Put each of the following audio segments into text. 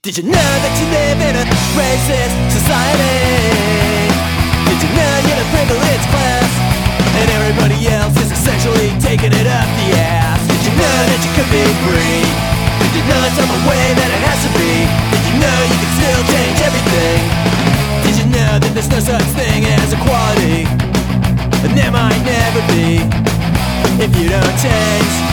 Did you know that you live in a racist society? Did you know you're the privileged class? And everybody else is essentially taking it up the ass Did you know that you could be free? Did you know it's on the way that it has to be? Did you know you can still change everything? Did you know that there's no such thing as equality? And there might never be If you don't change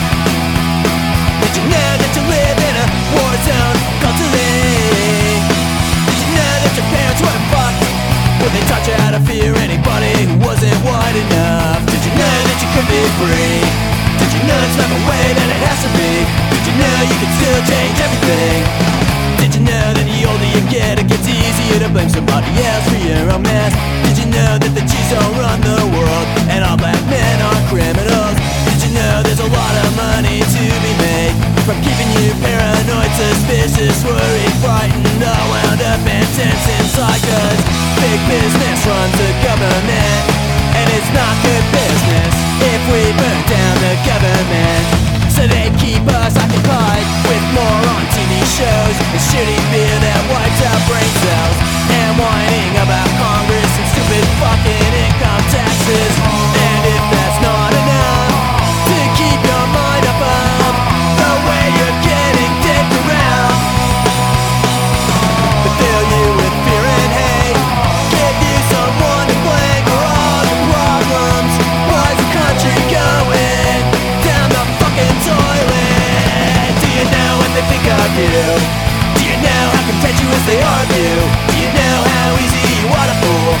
somebody else for your own mess? Did you know that the Jews don't run the world and all black men are criminals? Did you know there's a lot of money to be made from keeping you paranoid, suspicious, worried, frightened, all wound up and tense inside? Cause big business runs the government and it's not good business if we burn down the government. So they keep us occupied with more on TV shows and shitty beer you? Do you know how contentious they argue? Do you know how easy you are to fool?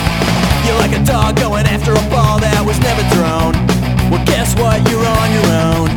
You're like a dog going after a ball that was never thrown. Well, guess what? You're on your own.